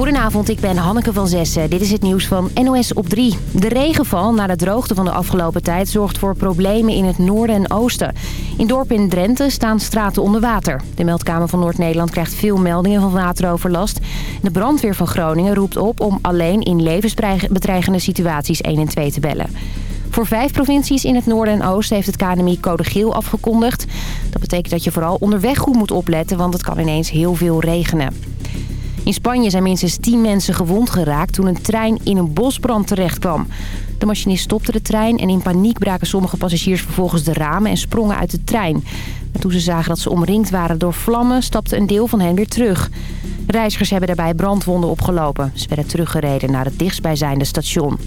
Goedenavond, ik ben Hanneke van Zessen. Dit is het nieuws van NOS op 3. De regenval na de droogte van de afgelopen tijd zorgt voor problemen in het noorden en oosten. In dorpen in Drenthe staan straten onder water. De meldkamer van Noord-Nederland krijgt veel meldingen van wateroverlast. De brandweer van Groningen roept op om alleen in levensbedreigende situaties 1 en 2 te bellen. Voor vijf provincies in het noorden en oosten heeft het KNMI code geel afgekondigd. Dat betekent dat je vooral onderweg goed moet opletten, want het kan ineens heel veel regenen. In Spanje zijn minstens 10 mensen gewond geraakt toen een trein in een bosbrand terecht kwam. De machinist stopte de trein en in paniek braken sommige passagiers vervolgens de ramen en sprongen uit de trein. En toen ze zagen dat ze omringd waren door vlammen, stapte een deel van hen weer terug. Reizigers hebben daarbij brandwonden opgelopen. Ze werden teruggereden naar het dichtstbijzijnde station.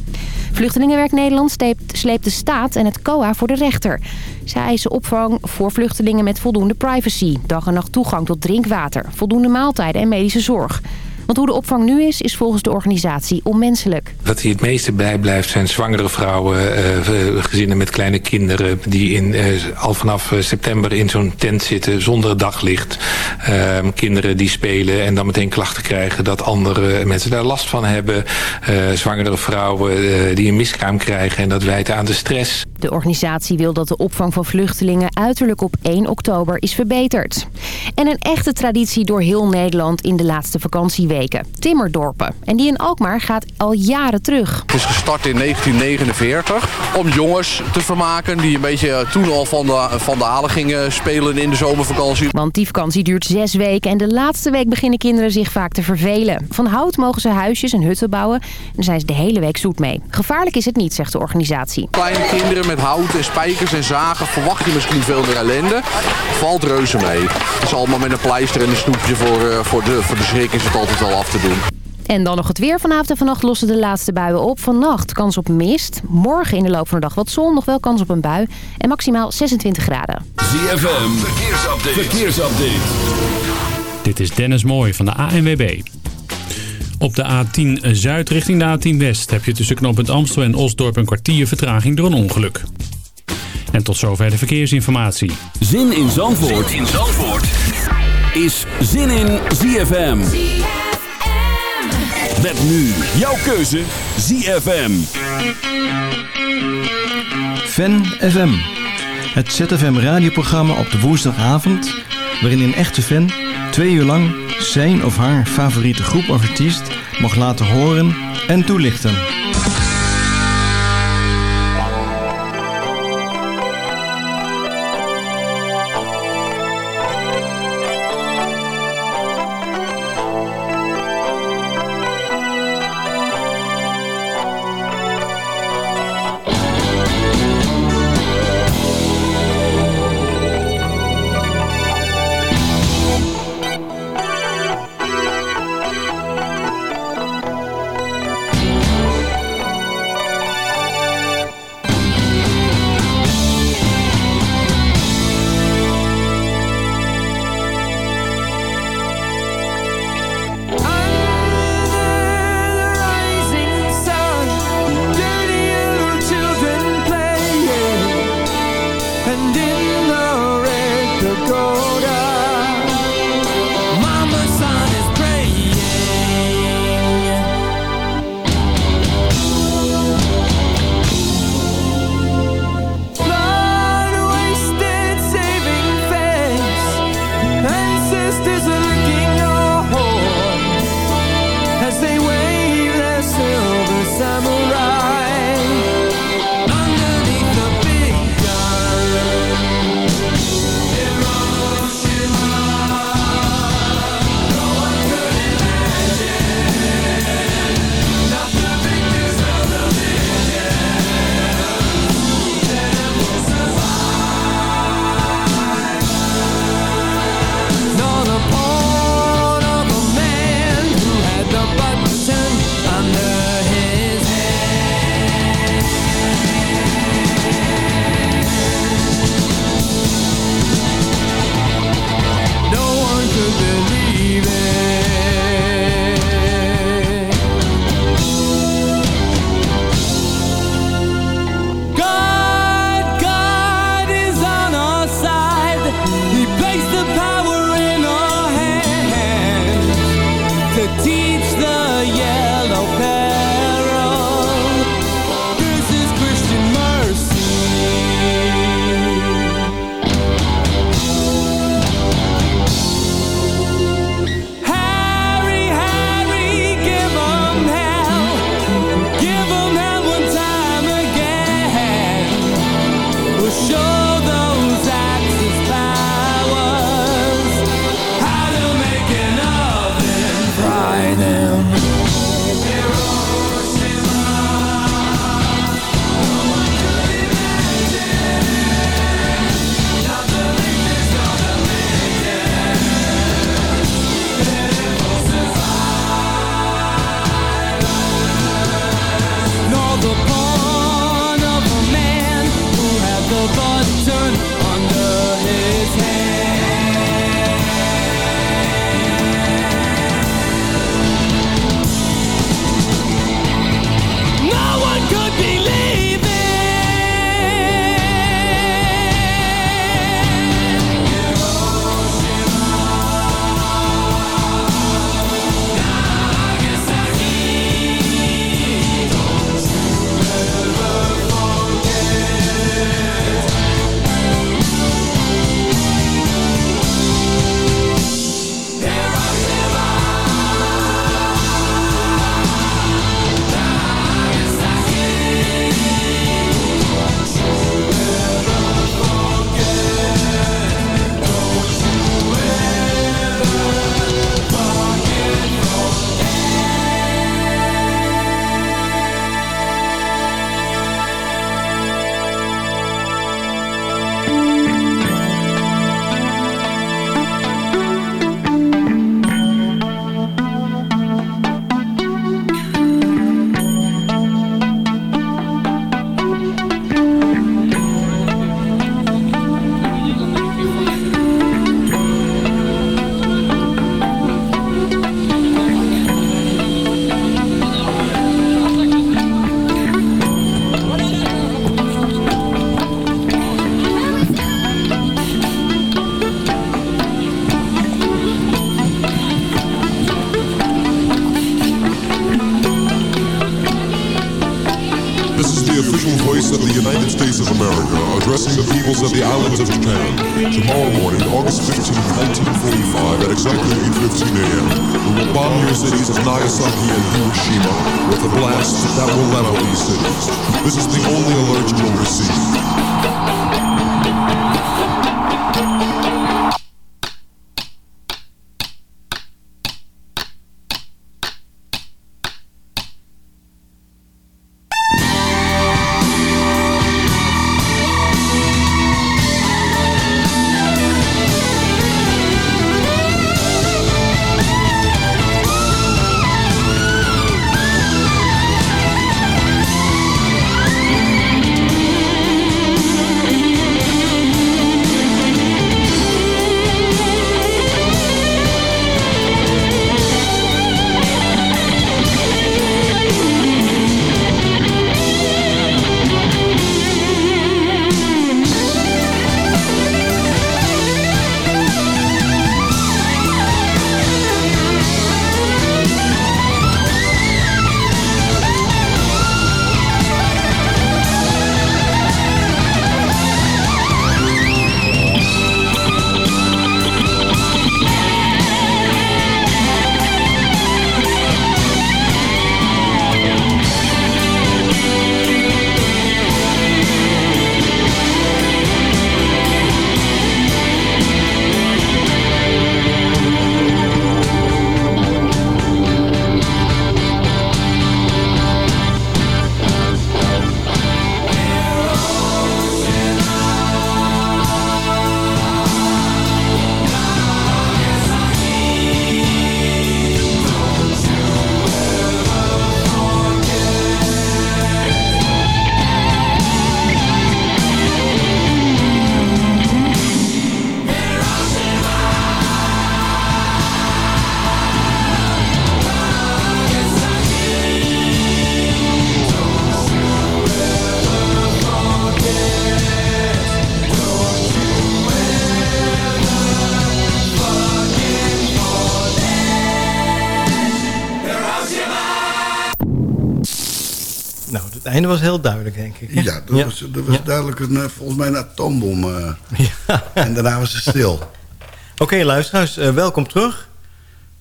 Vluchtelingenwerk Nederland sleept de staat en het COA voor de rechter. Zij eisen opvang voor vluchtelingen met voldoende privacy. Dag en nacht toegang tot drinkwater, voldoende maaltijden en medische zorg. Want hoe de opvang nu is, is volgens de organisatie onmenselijk. Wat hier het meeste bijblijft zijn zwangere vrouwen, eh, gezinnen met kleine kinderen... die in, eh, al vanaf eh, september in zo'n tent zitten zonder daglicht. Ehm, kinderen die spelen en dan meteen klachten krijgen dat andere mensen daar last van hebben. zwangere vrouwen die een miskraam krijgen en dat wijt aan de stress. De organisatie wil dat de opvang van vluchtelingen uiterlijk op 1 oktober is verbeterd. En een echte traditie door heel Nederland in de laatste vakantieweken. Timmerdorpen. En die in Alkmaar gaat al jaren terug. Het is gestart in 1949 om jongens te vermaken... die een beetje eh, toen al van de, van de halen gingen spelen in de zomervakantie. Want die vakantie duurt zes weken en de laatste week beginnen kinderen zich vaak te vervelen. Van hout mogen ze huisjes en hutten bouwen en zijn ze de hele week zoet mee. Gevaarlijk is het niet, zegt de organisatie. Kleine kinderen met hout en spijkers en zagen verwacht je misschien veel meer ellende. Valt reuze mee. Het is allemaal met een pleister en een snoepje voor, uh, voor, de, voor de schrik is het altijd wel af te doen. En dan nog het weer. Vanavond en vannacht lossen de laatste buien op. Vannacht kans op mist. Morgen in de loop van de dag wat zon. Nog wel kans op een bui. En maximaal 26 graden. ZFM. Verkeersupdate. Verkeersupdate. Dit is Dennis Mooij van de ANWB. Op de A10 Zuid richting de A10 West heb je tussen knooppunt Amstel en Osdorp een kwartier vertraging door een ongeluk. En tot zover de verkeersinformatie. Zin in Zandvoort, zin in Zandvoort. is Zin in ZFM. Met nu jouw keuze ZFM. Fan FM. Het ZFM radioprogramma op de woensdagavond... waarin een echte fan twee uur lang zijn of haar favoriete groep of artiest mag laten horen en toelichten. Voice of the United States of America, addressing the peoples of the islands of Japan. Tomorrow morning, August 15, 1945, at exactly 8.15 a.m., we will bomb your cities of Nagasaki and Hiroshima with a blast that will level these cities. This is the only alert you will receive. Was heel duidelijk, denk ik. hè? Ja, dat was, dat was duidelijk een, eh, volgens mij een atoombom. eh. En daarna was het stil. Oké, luisteraars, eh, welkom terug.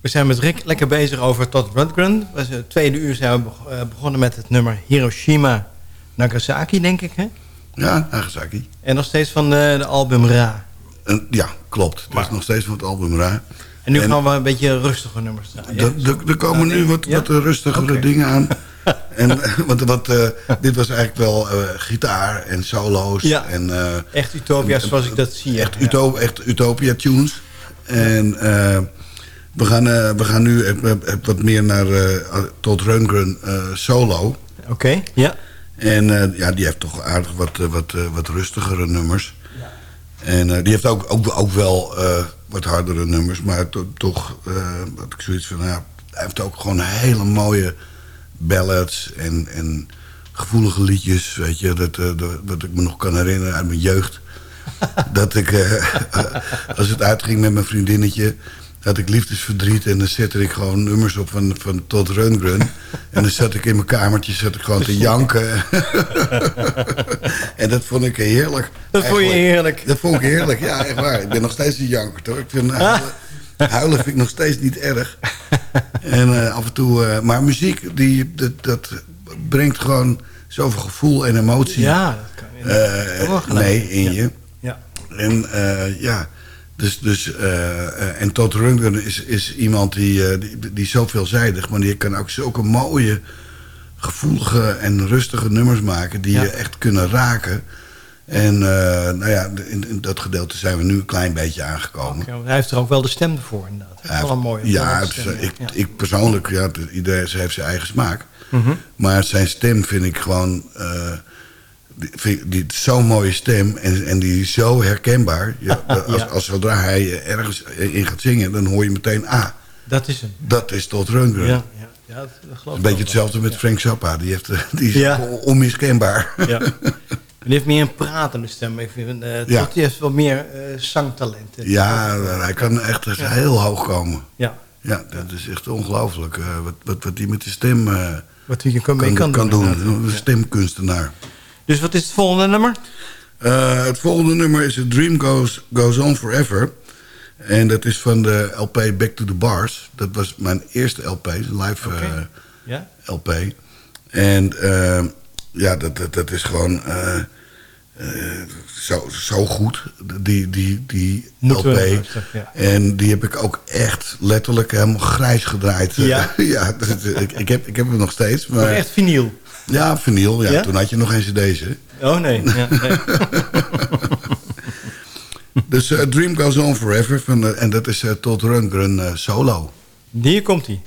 We zijn met Rick lekker bezig over Todd Rundgren. We zijn het tweede uur zijn we beg- begonnen met het nummer Hiroshima Nagasaki, denk ik, hè? Ja, Nagasaki. En nog steeds van de, de album Ra. En, ja, klopt. Het is nog steeds van het album Ra. En nu En- gaan we een beetje rustige nummers draaien. Er- komen nu wat, Ja? wat rustigere dingen aan. En, want wat, eh, dit was eigenlijk wel eh, gitaar en solo's. Ja. En, eh, Echt Utopia zoals ik dat zie. echt, ja. uto echt Utopia tunes. En we, gaan, we gaan nu wat meer naar Todd Rundgren solo. Oké, ja. En ja, die heeft toch aardig wat, wat, wat rustigere nummers. En die heeft ook, ook, ook wel wat hardere nummers. Maar to- toch had ik zoiets van... Nou, hij heeft ook gewoon hele mooie ballads en, en gevoelige liedjes. Weet je, dat, eh, dat, wat ik me nog kan herinneren uit mijn jeugd. dat ik, eh, als het uitging met mijn vriendinnetje... had ik liefdesverdriet en dan zette ik gewoon nummers op van, van Todd Rundgren. en dan zat ik in mijn kamertje zat ik gewoon te janken. en dat vond ik heerlijk. Dat vond je heerlijk. Dat vond ik heerlijk, ja, echt waar. Ik ben nog steeds een janker, hoor. Ik vind huilen, huilen vind ik nog steeds niet erg. En eh, af en toe... eh, maar muziek, die, dat, dat brengt gewoon zoveel gevoel en emotie Ja, dat kan je. eh, in je. Ja. En ja, dus, dus en Todd Rundgren is, is iemand die, eh, die, zo veelzijdig, maar die kan ook zulke mooie, gevoelige en rustige nummers maken die Ja. je echt kunnen raken. En eh, nou ja, in, in dat gedeelte zijn we nu een klein beetje aangekomen. Hij heeft er ook wel de stem voor, inderdaad. Hij heeft wel een mooie ja, het stem, ik, ja. ik persoonlijk, ja, iedereen heeft zijn eigen smaak. Mhm. Maar zijn stem vind ik gewoon... eh, die, die zo'n mooie stem en, en die is zo herkenbaar. Ja, als, Ja. als zodra hij ergens in gaat zingen, dan hoor je meteen... Ah, Dat is hem. dat is Todd Rundgren. Ja, ja. ja dat, dat geloof Een beetje hetzelfde met Frank Zappa. Die, heeft, die is onmiskenbaar. Ja. En heeft meer een pratende stem. Ik vind, eh Ja. Totti heeft wel meer eh zangtalenten. Ja, hij kan echt heel hoog komen. Ja. Ja, dat is echt ongelooflijk. eh, wat, wat, wat hij met de stem Wat hij kan, mee kan, kan, kan doen. Een stemkunstenaar. Dus wat is het volgende nummer? Uh, het volgende nummer is A Dream Goes, Goes On Forever. En dat is van de LP Back to the Bars. Dat was mijn eerste LP, een live okay. uh? LP. En uh, ja, dat, dat, dat, is gewoon zo, zo goed, die, die, die Moeten LP. Ja. En die heb ik ook echt letterlijk helemaal grijs gedraaid. Ja? ja dat, ik, ik, heb, ik heb hem nog steeds. Maar, maar echt vinyl? Ja, vinyl. Ja. ja. Toen had je nog eens deze. Oh nee. Ja, nee. dus uh, Dream Goes On Forever. Van, en dat is Todd Rundgren solo. Hier komt hij.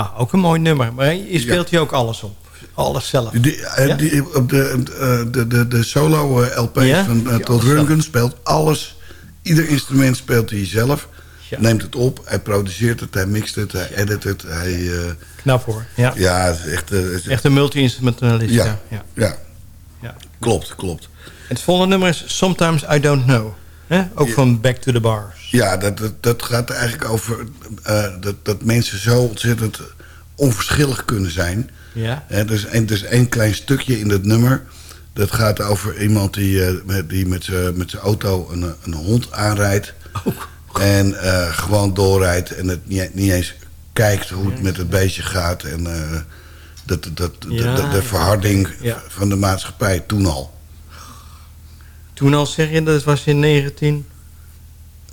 Ja, ook een mooi nummer. Maar je speelt hier ook alles op. Alles zelf. Die, uh, Ja? die, op de, uh, de, de, de solo uh, LP Ja? van uh, Ja, Todd Rundgren speelt alles. Ieder instrument speelt hij zelf. Ja. Neemt het op, hij produceert het, hij mixt het, hij edit het. Hij, uh, Knap hoor. Ja. ja, het is echt... uh, Echt een multi-instrumentalist. Ja. Ja. Ja. ja, Ja. klopt, klopt. Het volgende nummer is Sometimes I Don't Know. Hè? Ook Ja. van Back to the Bars. Ja, dat, dat, dat gaat eigenlijk over uh, dat, dat mensen zo ontzettend onverschillig kunnen zijn. Ja. Hè, er, is een, er is één klein stukje in dat nummer. Dat gaat over iemand die, uh, met, die met zijn met zijn auto een, een hond aanrijdt. En uh, gewoon doorrijdt en het niet, niet eens kijkt hoe het met het beestje gaat. En uh, dat, dat, Ja, de, de, de ja. verharding Ja. van de maatschappij toen al. Toen al zeg je, dat was in 19...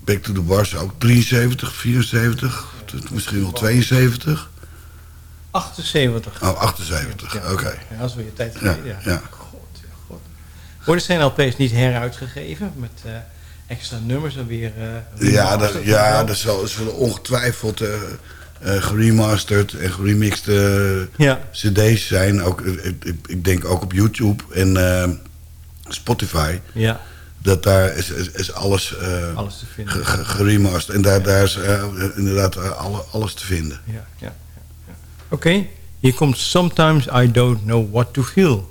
Back to the Bars ook 73, 74, misschien wel 72. 78. Oh, 78, Ja. oké. Ja, dat is weer een tijd geleden. Ja, ja. God, God. Worden zijn LP's niet heruitgegeven met eh, extra nummers en weer... eh, Ja, dat, ja dat zullen ongetwijfeld eh, geremasterd en geremixed cd's zijn. Ook, ik, ik- denk ook op YouTube en Spotify. Ja, Dat daar is, is, is alles, eh, alles te vinden. geremasterd. En daar, daar is eh, inderdaad eh, alle, alles te vinden. Ja, ja, ja, ja. Oké, hier komt Sometimes I Don't Know What to Feel.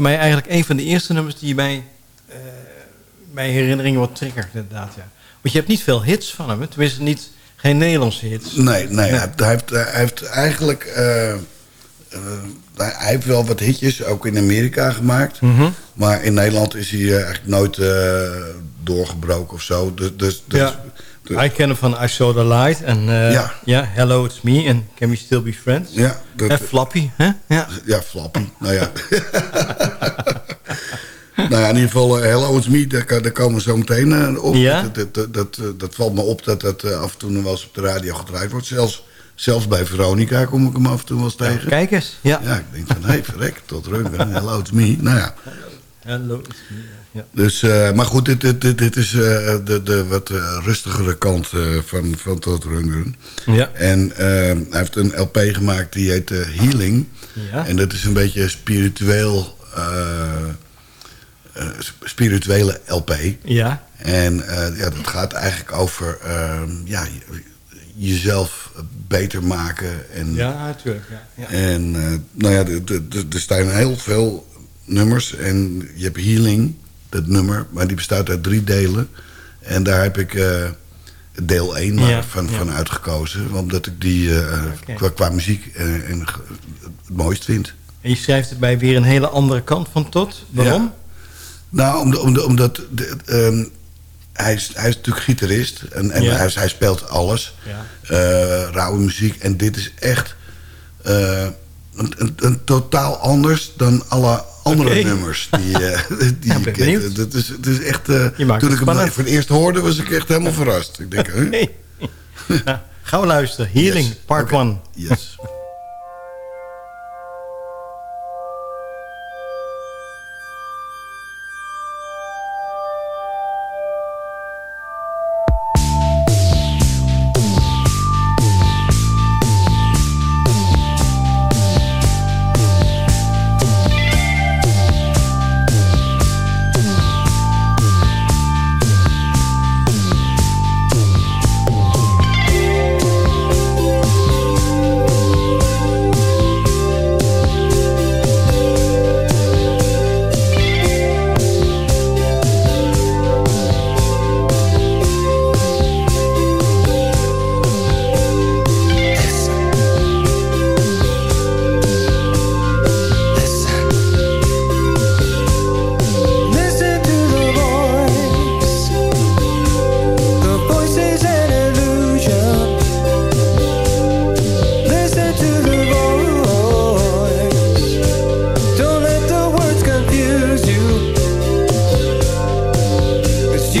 Voor mij eigenlijk een van de eerste nummers die mij, eh mijn herinneringen wat triggert, inderdaad. Ja. Want je hebt niet veel hits van hem, hè? tenminste niet, geen Nederlandse hits. Nee, nee, Hij, hij heeft, hij heeft eigenlijk... eh, eh, hij heeft wel wat hitjes, ook in Amerika gemaakt. Mhm. Maar in Nederland is hij eigenlijk nooit doorgebroken of zo. Dus, dus, dus- Ja. Ik ken hem van I Saw the Light en eh, Ja. ja. Hello It's Me en Can We Still Be Friends. Ja, dat- en Flappy, hè? Ja. Ja, Flappy. Nou ja. nou ja, in ieder geval, eh, Hello It's Me, daar, daar komen we zo meteen eh, op. Ja? Dat, dat, dat, valt me op dat dat af en toe nog wel eens op de radio gedraaid wordt. Zelfs, zelfs bij Veronica kom ik hem af en toe wel eens tegen. Kijk eens, ja. Ja, ik denk van, hé, hey, verrek, tot Reugen, Hello It's Me. Nou ja. Hello It's Me, ja. Dus, eh, maar goed, dit, dit, dit, dit is eh, de, de wat eh, rustigere kant van, van Tot Rundgren. Ja. En hij heeft een LP gemaakt die heet Healing. Ja. En dat is een beetje spiritueel, sp- spirituele LP. Ja. En ja, dat gaat eigenlijk over eh, ja, je- jezelf beter maken. En, Ja, natuurlijk. Ja. Ja. en nou ja, de- de- de- er staan heel veel nummers. En je hebt Healing, dat nummer, maar die bestaat uit drie delen. En daar heb ik eh, deel 1 maar Ja, van, ja. van uitgekozen. Omdat ik die eh, qua, qua muziek eh, en, ge- het mooist vind. En je schrijft erbij weer een hele andere kant van Tot. Waarom? Ja. Nou, omdat, omdat, omdat de, ehm, hij, is, hij is natuurlijk gitarist. En, en hij, hij speelt alles. Ja. Eh, rauwe muziek. En dit is echt eh, een, een, een totaal anders dan alle andere nummers die, eh, die Ja, je kent. Dat is, het is echt, eh, toen het ik hem voor het eerst hoorde, was ik echt helemaal verrast. Ik denk, huh? Nee. Nou, gaan we luisteren. Healing, Yes. part Oké. 1. Yes.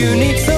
you need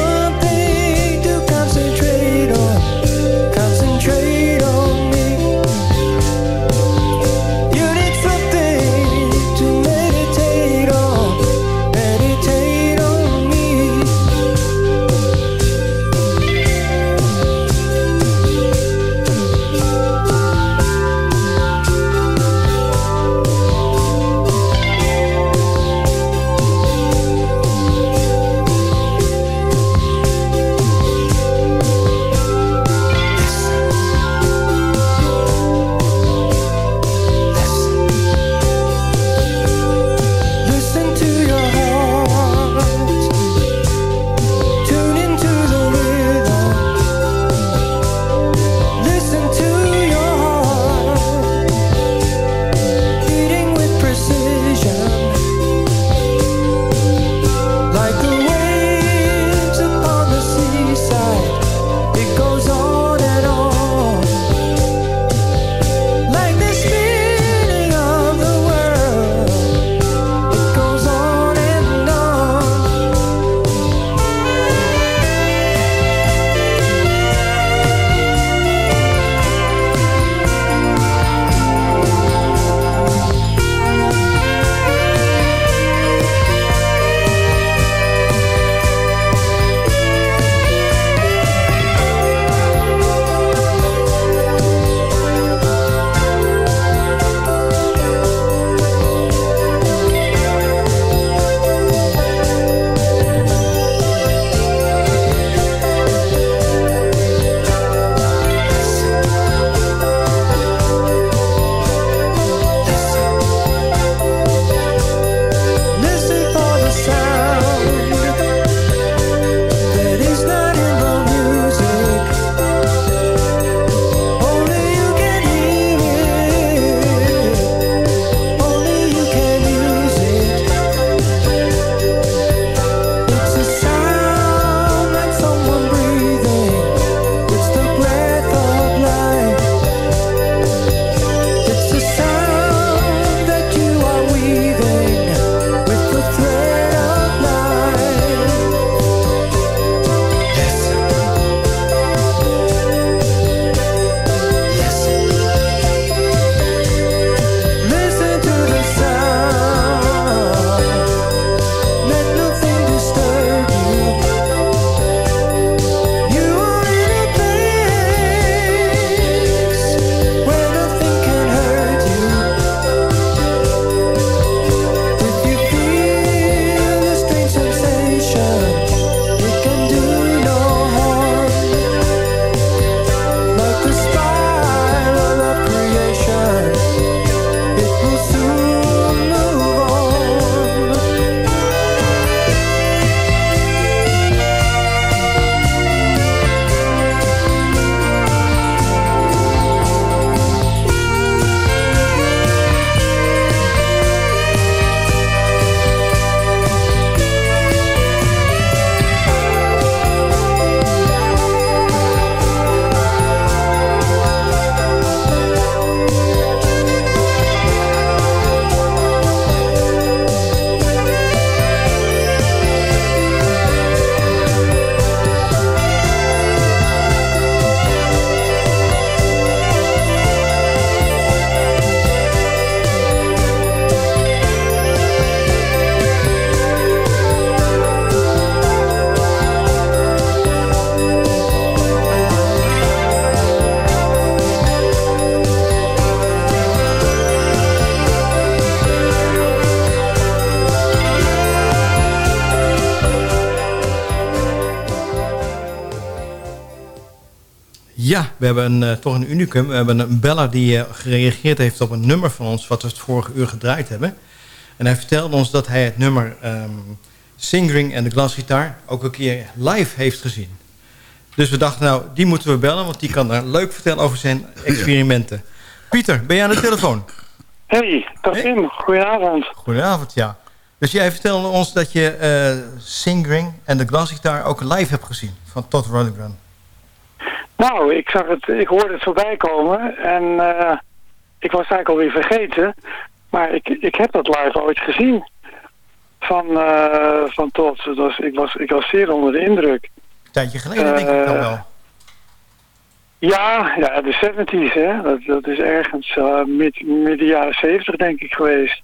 Ja, we hebben een, eh, toch een unicum. We hebben een beller die eh, gereageerd heeft op een nummer van ons... wat we het vorige uur gedraaid hebben. En hij vertelde ons dat hij het nummer ehm Singering en de glasgitaar... ook een keer live heeft gezien. Dus we dachten, nou, die moeten we bellen... want die kan daar leuk vertellen over zijn experimenten. Pieter, ben je aan de telefoon? Hey, dag Tim. Goedenavond. Goedenavond, ja. Dus jij vertelde ons dat je eh Singering en de glasgitaar ook live hebt gezien... van Todd Rundgren. Nou, ik zag het, ik hoorde het voorbij komen en eh, ik was eigenlijk alweer vergeten. Maar ik, ik heb dat live ooit gezien. Van, eh van. Het was, ik, was, ik was zeer onder de indruk. Een tijdje geleden denk ik dan Eh, wel. Ja, ja, de 70s, hè. Dat, dat is ergens eh, mid, midden jaren 70 denk ik geweest.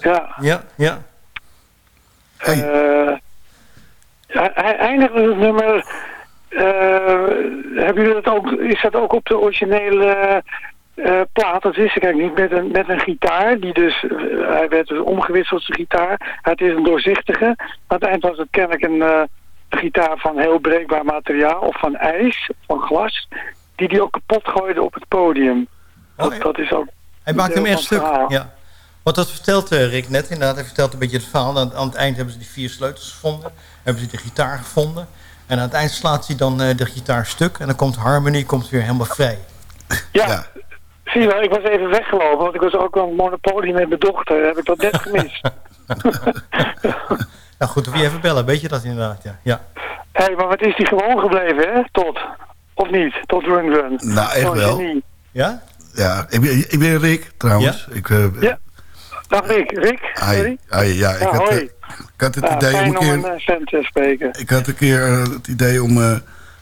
Ja. Ja, ja. Eh, hij, hij eindigde het nummer. Eh, hebben jullie dat ook, is dat ook op de originele eh, plaat? Dat wist ik eigenlijk niet. Met een, met een gitaar. Die dus, eh, hij werd dus omgewisseld, zijn gitaar. Het is een doorzichtige. Aan het eind was het kennelijk een, een gitaar van heel breekbaar materiaal. Of van ijs, van glas. Die hij ook kapot gooide op het podium. Dat, dat is ook Oh, Hij maakt hem echt stuk. verhaal. Ja. Want dat vertelt Rick net inderdaad. Hij vertelt een beetje het verhaal. Aan, aan het eind hebben ze die vier sleutels gevonden. Hebben ze de gitaar gevonden. En aan het eind slaat hij dan eh, de gitaar stuk. En dan komt Harmony komt weer helemaal vrij. Ja, zie je wel, ik was even weggelopen, want ik was ook aan het Monopoly met mijn dochter. Heb ik dat net gemist. Nou goed, of je even bellen. Weet je dat inderdaad? Ja. ja. Hé, hey, maar wat is die gewoon gebleven, hè? Tot. Of niet? Tot Run Run. Nou, echt wel. genie. Ja? Ja, ik ben, ik ben Rick trouwens. Ik, eh, Ja. Dag Rick. Rick, Hi. sorry? Hi, ja, ik Ja, had, hoi. Ik had het idee om een om keer... een eh, vent te spreken. Ik had een keer eh, het idee om eh,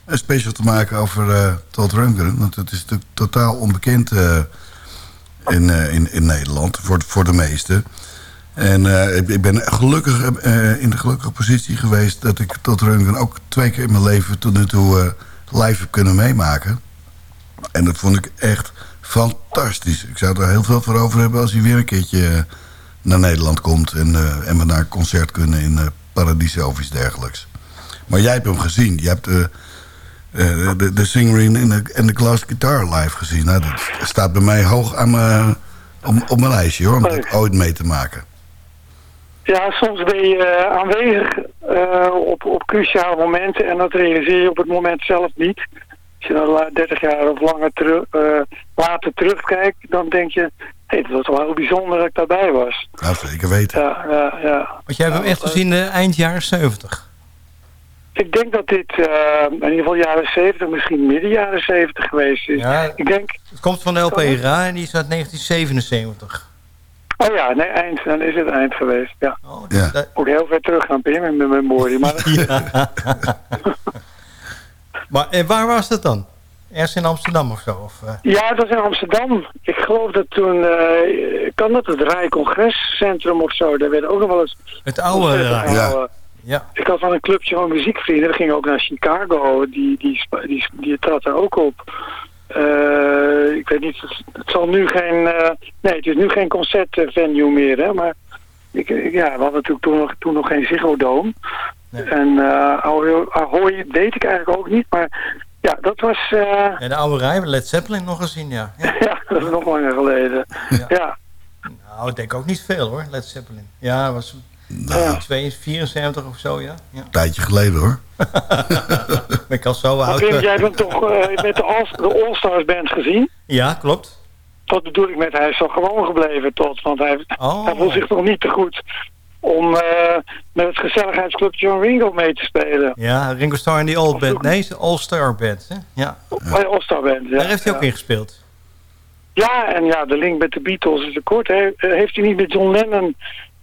een special te maken over eh Todd Rundgren. Want het is natuurlijk totaal onbekend in, in, in Nederland, voor, de- voor de meesten. En ik, ik ben gelukkig in de gelukkige positie geweest... dat ik Todd Rundgren ook twee keer in mijn leven tot nu toe live heb kunnen meemaken. En dat vond ik echt fantastisch. Ik zou er heel veel voor over hebben als hij weer een keertje naar Nederland komt... en, eh, en we naar een concert kunnen in eh Paradiso of iets dergelijks. Maar jij hebt hem gezien. Je hebt eh, de, de Singering en de, en de Glass Guitar live gezien. Nou, dat staat bij mij hoog aan mijn, op, op mijn lijstje hoor, om dat ooit mee te maken. Ja, soms ben je aanwezig op, op cruciale momenten en dat realiseer je op het moment zelf niet. Als je dan la- 30 jaar of langer later terugkijkt, dan denk je, het was wel heel bijzonder dat ik daarbij was. Nou, zeker weten. Ja, ja, ja. Want jij hebt hem echt gezien eh, eind jaren 70. Ik denk dat dit eh, in ieder geval jaren 70, misschien midden jaren 70 geweest is. Ja. Ik denk, Het komt van de LP Ra en die is uit 1977. oh ja, nee, eind, dan is het eind geweest. Ja. Ja. Moet heel ver terug gaan, Pim, in mijn memorie. Maar Maar eh, waar was dat dan? Ergens in Amsterdam of zo? Of, eh? Ja, dat was in Amsterdam. Ik geloof dat toen, eh, kan dat het Rij Congrescentrum of zo, daar werden ook nog wel eens... Het oude concerten gehouden. Ja. Ik had van een clubje van muziekvrienden, we gingen ook naar Chicago, die, die, die, die trad daar ook op. Eh, ik weet niet, het, het zal nu geen, eh, nee het is nu geen concertvenue meer, hè, maar ik, ik- ja, we hadden natuurlijk toen nog, toen nog geen Ziggo Dome. En eh Ahoy, Ahoy weet ik eigenlijk ook niet, maar ja, dat was... eh, Ja, de oude we Led Zeppelin nog gezien, ja. ja. ja, dat is nog langer geleden. Ja. Nou, ik denk ook niet veel hoor, Led Zeppelin. Ja, was Nou, 72, 74 of zo, ja. ja. een tijdje geleden hoor. ben ik al zo Maar oud. Pim, eh. jij hebt hem toch eh, met de All- de All-Stars Band gezien? Ja, klopt. Dat bedoel ik met hij is toch gewoon gebleven tot, want hij, Oh. hij voelt zich nog niet te goed om eh, met het gezelligheidsclub John Ringo mee te spelen. Ja, Ringo Starr en die Old Band. Nee, All Star Band. Hè? Ja. Bij All-Star Band, ja. Daar heeft hij ook ja. in gespeeld. Ja, en ja, de link met de Beatles is te kort. Heeft hij niet met John Lennon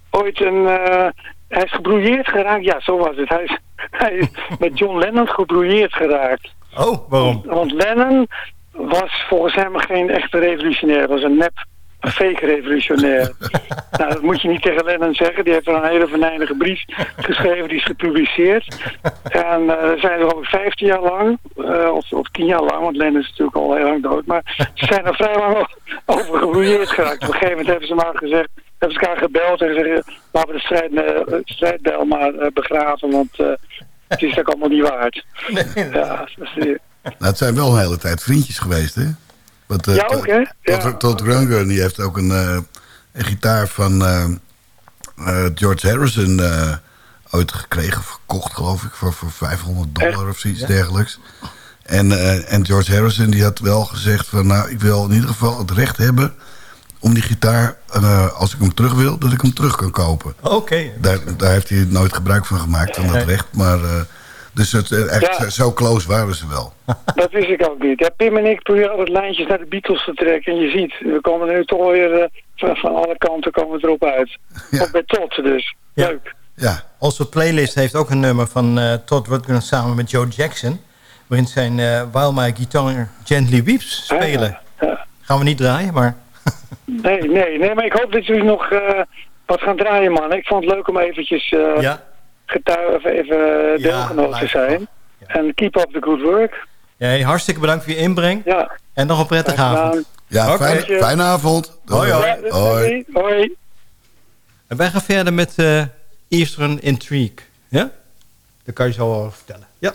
ooit een... eh, hij is gebrouilleerd geraakt? Ja, zo was het. Hij is, hij is met John Lennon gebrouilleerd geraakt. Oh, waarom? Want Lennon was volgens hem geen echte revolutionair. was een nep, fake revolutionair. nou, dat moet je niet tegen Lennon zeggen. Die heeft er een hele venijnige brief geschreven. Die is gepubliceerd. En uh, zijn er al 15 jaar lang, uh, of, of 10 jaar lang, want Lennon is natuurlijk al heel lang dood. Maar ze zijn er vrij lang over gebrouilleerd geraakt. Op een gegeven moment hebben ze maar gezegd, hebben ze elkaar gebeld en gezegd, laten we de strijd, uh, strijdbel maar begraven, want het is ook allemaal niet waard. Nee, ja, dus, Nou, het zijn wel een hele tijd vriendjes geweest, hè? Want, eh, Ja, ook, hè? Ja. Todd, Rundgren, die heeft ook een, eh, een gitaar van eh, eh, George Harrison eh, ooit gekregen. Verkocht, geloof ik, voor, voor 500 dollar of zoiets dergelijks. En, eh, en George Harrison die had wel gezegd van... nou, ik wil in ieder geval het recht hebben om die gitaar... eh, als ik hem terug wil, dat ik hem terug kan kopen. Oké. Daar, daar heeft hij nooit gebruik van gemaakt, van dat recht. Maar, eh, dus het, eh, echt, Ja. zo close waren ze wel. Dat wist ik ook niet. Ja, Pim en ik proberen altijd lijntjes naar de Beatles te trekken. En je ziet, we komen nu toch weer eh, van, van alle kanten komen we erop uit. Ook bij Tot dus. Ja. Leuk. Ja, Onze playlist heeft ook een nummer van eh, Todd Rundgren samen met Joe Jackson. Waarin zijn eh While My Guitar Gently Weeps spelen. Ja. Gaan we niet draaien, maar... Nee, nee, nee, maar ik hoop dat jullie nog eh, wat gaan draaien, man. Ik vond het leuk om eventjes eh Ja, getuige, even, even Ja, deelgenoot te zijn. En keep up the good work. ja hey, hartstikke bedankt voor je inbreng. Ja, En nog een prettige avond. ja fijne, fijne avond. Hoi, hoi. Hoi. En wij gaan verder met eh Eastern Intrigue. Ja? Dat kan je zo wel vertellen. Ja.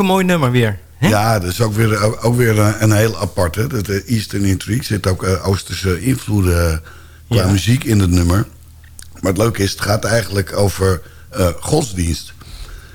Een mooi nummer weer. Ja, dat is ook weer, ook weer een, een heel aparte. De, de Eastern Intrigue zit ook eh, Oosterse invloeden eh, qua Ja. muziek in het nummer. Maar het leuke is, het gaat eigenlijk over eh, godsdienst.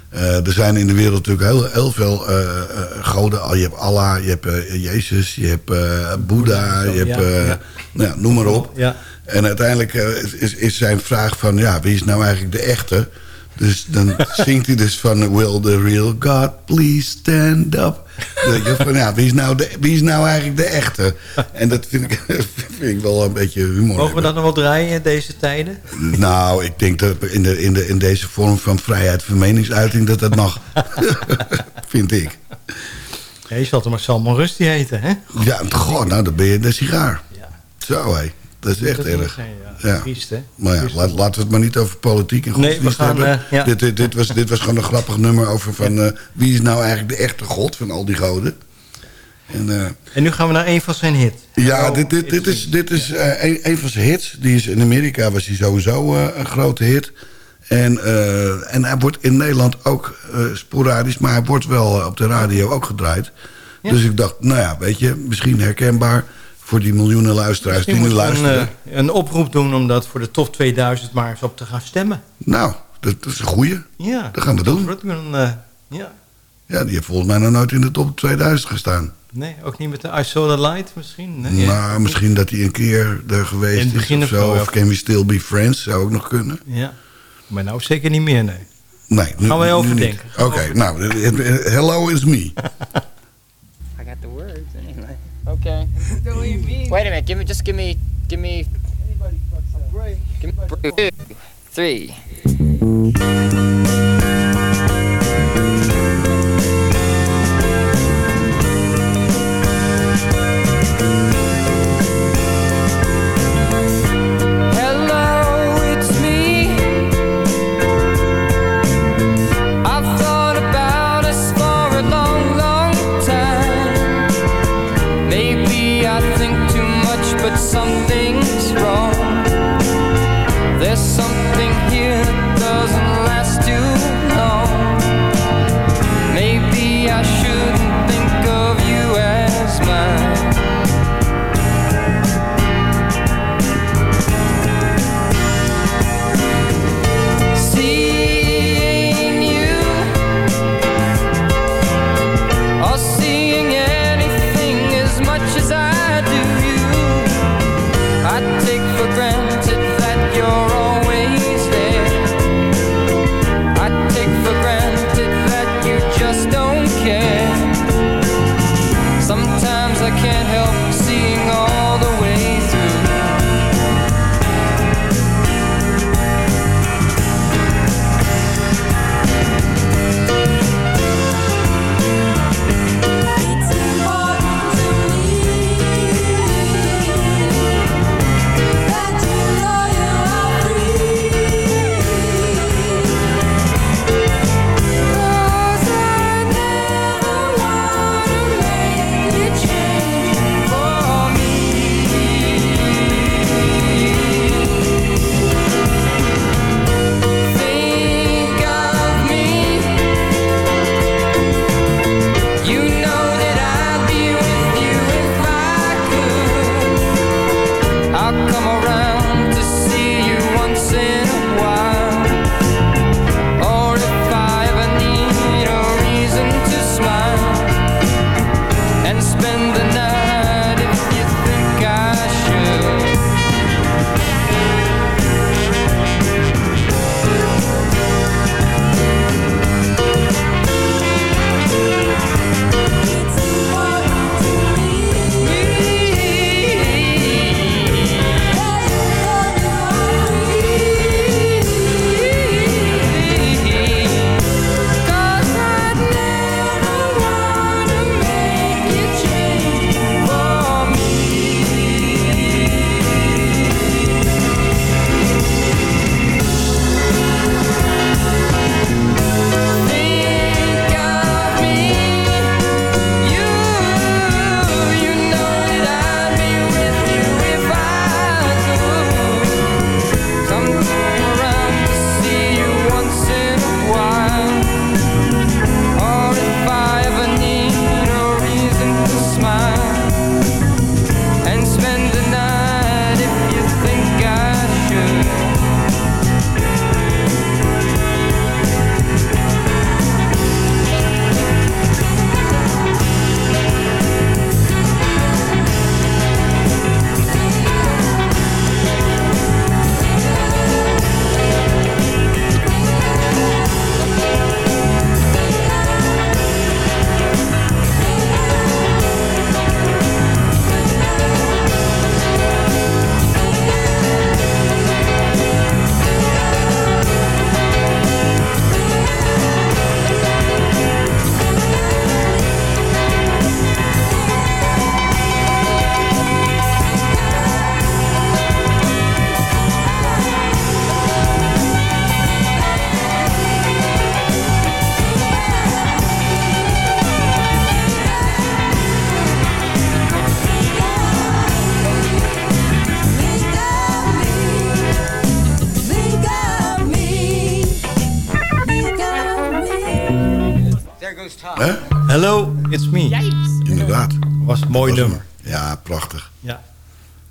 Eh, er zijn in de wereld natuurlijk heel, heel veel eh, eh, goden. Al, Je hebt Allah, je hebt eh, Jezus, je hebt eh, Boeddha, je hebt, Ja, eh. Nou, ja, noem maar op. Ja. En uiteindelijk eh, is, is zijn vraag van, ja, wie is nou eigenlijk de echte? Dus dan zingt hij dus van, will the real God please stand up? Je, van, ja, wie is, nou de, wie is nou eigenlijk de echte? En dat vind ik, vind ik wel een beetje humor. Mogen we dat nog wel draaien in deze tijden? Nou, ik denk dat in, de, in, de, in deze vorm van vrijheid van meningsuiting dat dat mag. vind ik. Ja, je zal het maar Salman Rusty heten, hè? Ja, goh, nou, dan ben je de sigaar. Zo, hé. Dat is echt Dat erg. zijn, ja. Triest, hè? Maar ja, Triest. laat, laten we het maar niet over politiek en Nee, we godsdienst gaan, hebben. eh, ja. dit, dit, dit, was, dit was gewoon een grappig nummer over van... eh, wie is nou eigenlijk de echte god van al die goden? En, eh, En nu gaan we naar een van zijn hits. ja, Oh, dit, dit, dit is, dit is een, een van zijn hits. Die is, in Amerika was hij sowieso een grote hit. En, en hij wordt in Nederland ook sporadisch... maar hij wordt wel op de radio ook gedraaid. Dus ik dacht, nou ja, weet je... misschien herkenbaar voor die miljoenen luisteraars Misschien die nu we luisteren. een, eh, een oproep doen om dat voor de top 2000 maar eens op te gaan stemmen. Nou, dat, dat is een goeie. Ja. Dat gaan we doen. Rutgren, eh, ja. Ja, die heeft volgens mij nog nooit in de top 2000 gestaan. Nee, ook niet met de I Saw the Light misschien? Nee. Maar misschien dat hij een keer er geweest In het is begin of of zo. Of Can We Still Be Friends, zou ook nog kunnen. Ja. Maar nou zeker niet meer, nee. Nee, nu, Gaan wij nu overdenken. Oké, nou, hello is me. Okay. you mean? Wait a minute. Give me. Just give me. Give me. Anybody fucks up. Break. Give me. Break. Three.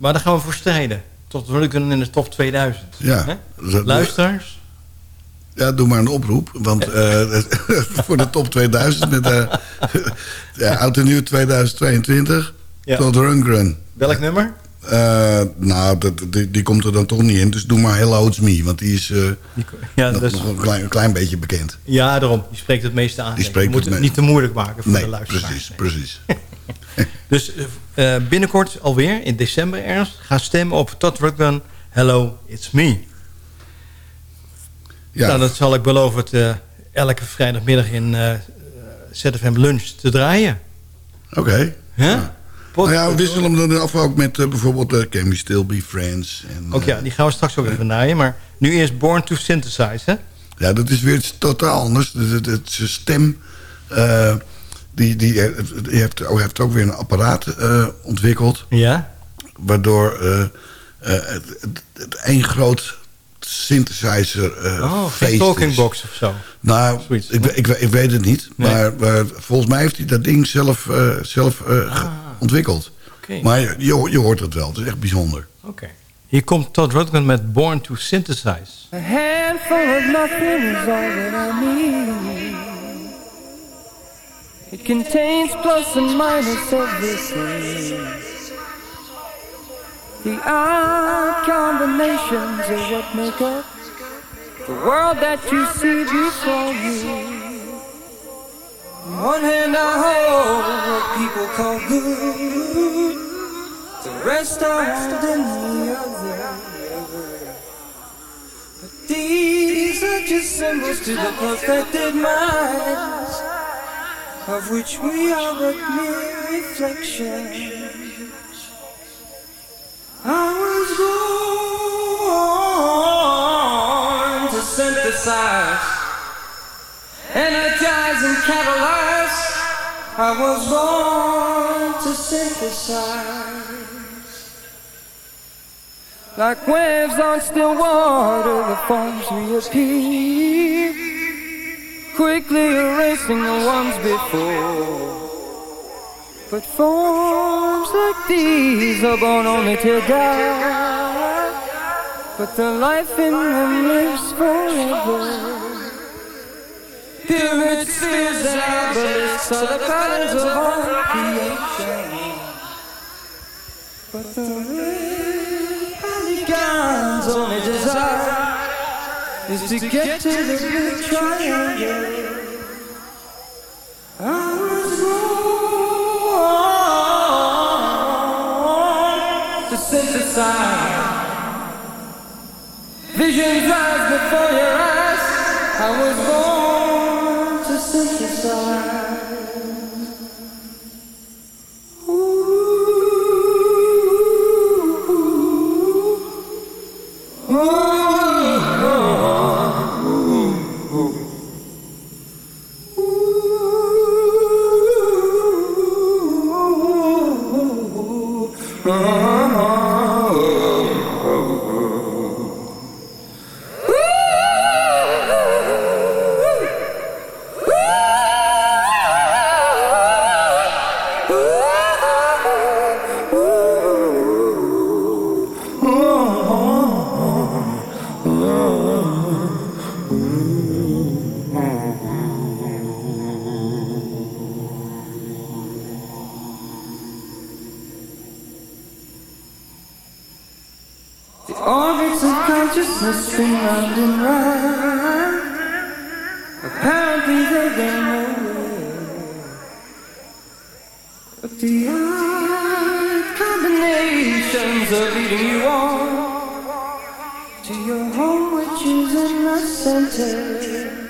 Maar daar gaan we voor strijden. Tot we kunnen in de top 2000. Ja. Hè? Luisteraars? Ja, doe maar een oproep. Want eh, voor de top 2000 met eh ja, oud en nieuw 2022. Ja. Todd Rundgren. Welk nummer? Eh, nou, dat, die, die komt er dan toch niet in. Dus doe maar Hello It's Me. Want die is eh, Ja, nog, dat is- nog een, klein, een klein beetje bekend. Ja, daarom. Die spreekt het meeste aan. Die spreekt We moeten het het niet te moeilijk maken voor de Nee, luisteraars. precies, precies. Dus eh, binnenkort alweer, in december ergens... ga stemmen op Todd Rundgren Hello, It's Me. Ja. Nou, dat zal ik beloven eh, elke vrijdagmiddag in ZFM Lunch te draaien. Oké. Hè? Nou ja, we wisselen hem dan af ook met eh, bijvoorbeeld eh, Can We Still Be Friends. En, Ook ja, die gaan we straks ook even draaien. Maar nu eerst Born to Synthesize, hè? Ja, dat is weer totaal anders. Het, het, zijn stem, eh, die, die, eh, die heeft, oh, heeft ook weer een apparaat eh, ontwikkeld. Ja. Waardoor eh, eh, het één groot synthesizer Oh, feest talking is. box of zo. Nou, ik, ik, ik, ik weet het niet. Nee. Maar, maar volgens mij heeft hij dat ding zelf, eh, zelf eh, ge- ontwikkeld. Maar je, je, hoort het wel. Het is echt bijzonder. Oké. Hier komt Todd Rundgren met Born to Synthesize. A handful of nothing is all that I need. It contains plus and minus everything. The odd combinations of what make up the world that you see before you. On one hand I hold what people call good. The rest I hold in the other. But These are just symbols to the perfected minds of which we are but mere reflections. Like waves on still water, the forms reappear, quickly erasing the ones before. But forms like these are born only to die, but the life in them lives forever. Pyramid spheres and obelisks are the patterns of all creation. But the God's only desire is to get to the blue triangle. I was born to synthesize. Vision rise before your eyes. I was born to synthesize. To your home, which is in the center.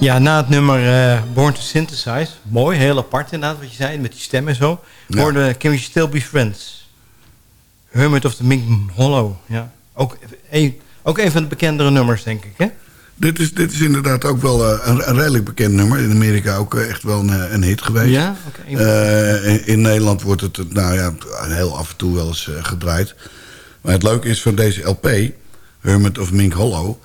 Ja, na het nummer eh, Born to Synthesize. Mooi, heel apart inderdaad wat je zei, met die stem en zo. Ja. Hoorde Can We Still Be Friends? Hermit of the Mink Hollow. Ja. Ook, een, ook een van de bekendere nummers, denk ik, hè? Dit is, dit is inderdaad ook wel eh, een, een redelijk bekend nummer. In Amerika ook eh, echt wel een, een hit geweest. Ja? Oké. In, in Nederland wordt het nou ja, heel af en toe wel eens gedraaid. Maar het leuke is van deze LP, Hermit of Mink Hollow...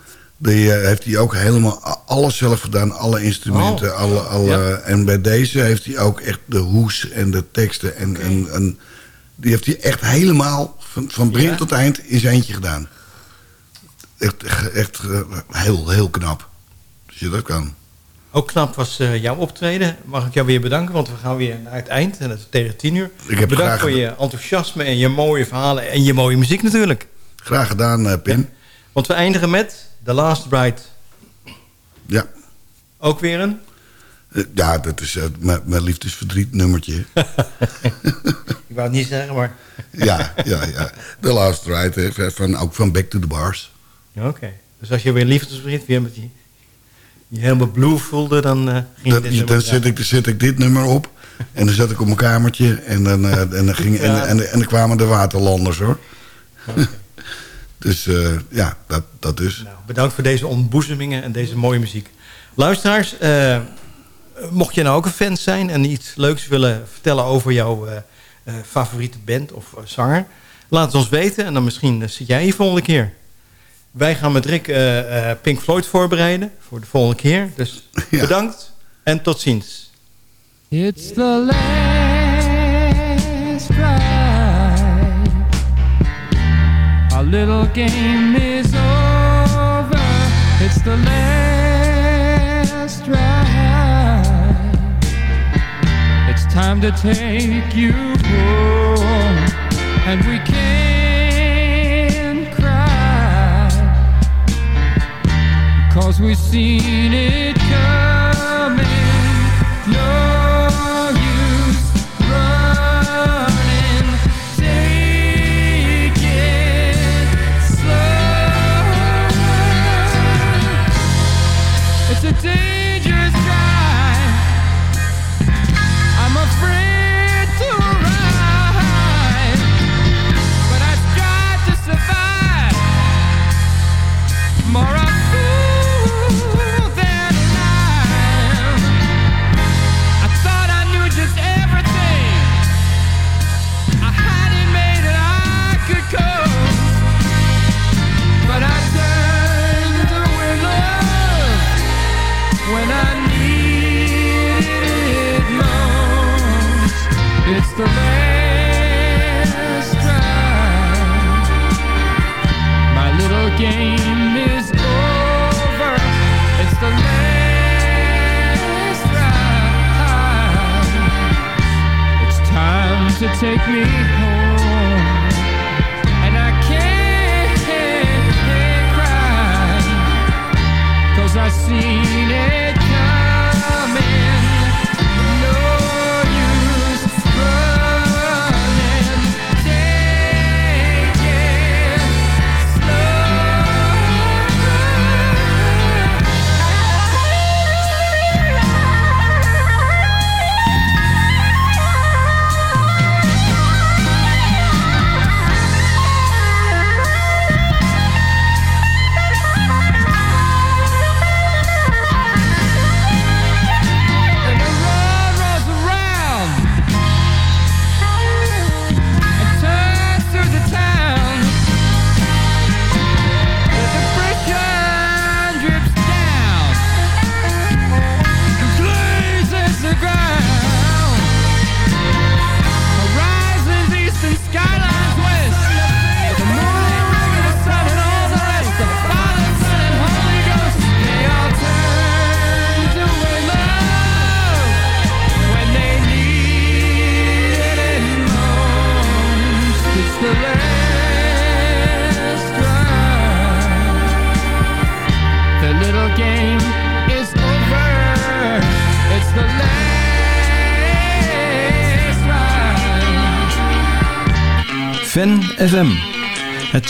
Die eh, heeft hij ook helemaal alles zelf gedaan. Alle instrumenten. Oh. alle, alle, Ja. En bij deze heeft hij ook echt de hoes en de teksten. En, en, en die heeft hij echt helemaal van, van begin Ja. tot eind in zijn eentje gedaan. Echt, echt eh, heel, heel knap. Als je dat kan. Ook knap was eh, jouw optreden. Mag ik jou weer bedanken, want we gaan weer naar het eind. En dat is tegen tien uur. Ik heb Bedankt graag voor je enthousiasme en je mooie verhalen en je mooie muziek natuurlijk. Graag gedaan, Pim. Want we eindigen met The Last Bride. Ja. Ook weer een? Eh, Ja, dat is eh, mijn mijn liefdesverdriet nummertje. Ik wou het niet zeggen, maar... ja, ja, ja. The Last Ride, hè, van, ook van Back to the Bars. Oké. Dus als je weer liefdesverdriet weer met die... Je helemaal blue voelde, dan eh ging je Dan, dit dan zet, ik, zet ik dit nummer op. En dan zat ik op mijn kamertje. En dan, en dan, ging, en, en, en dan kwamen de waterlanders, hoor. Dus eh, ja, dat, dat dus. Nou, bedankt voor deze ontboezemingen en deze mooie muziek. Luisteraars, eh, mocht je nou ook een fan zijn... en iets leuks willen vertellen over jouw eh, eh, favoriete band of zanger... laat het ons weten en dan misschien zit jij hier volgende keer. Wij gaan met Rick eh, eh, Pink Floyd voorbereiden voor de volgende keer. Dus bedankt en tot ziens. It's the little game is over. It's the last ride. It's time to take you home. And we can cry. Cause we've seen it It's to take me home. And I can't cry. Cause I seen it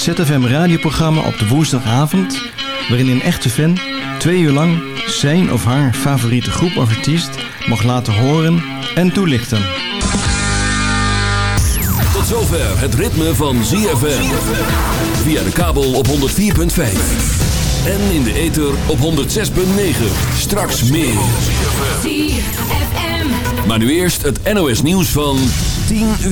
Het ZFM radioprogramma op de woensdagavond... waarin een echte fan twee uur lang zijn of haar favoriete groep of artiest... mag laten horen en toelichten. Tot zover het ritme van ZFM. Via de kabel op 104.5. En in de ether op 106.9. Straks meer. Maar nu eerst het NOS nieuws van 10 uur.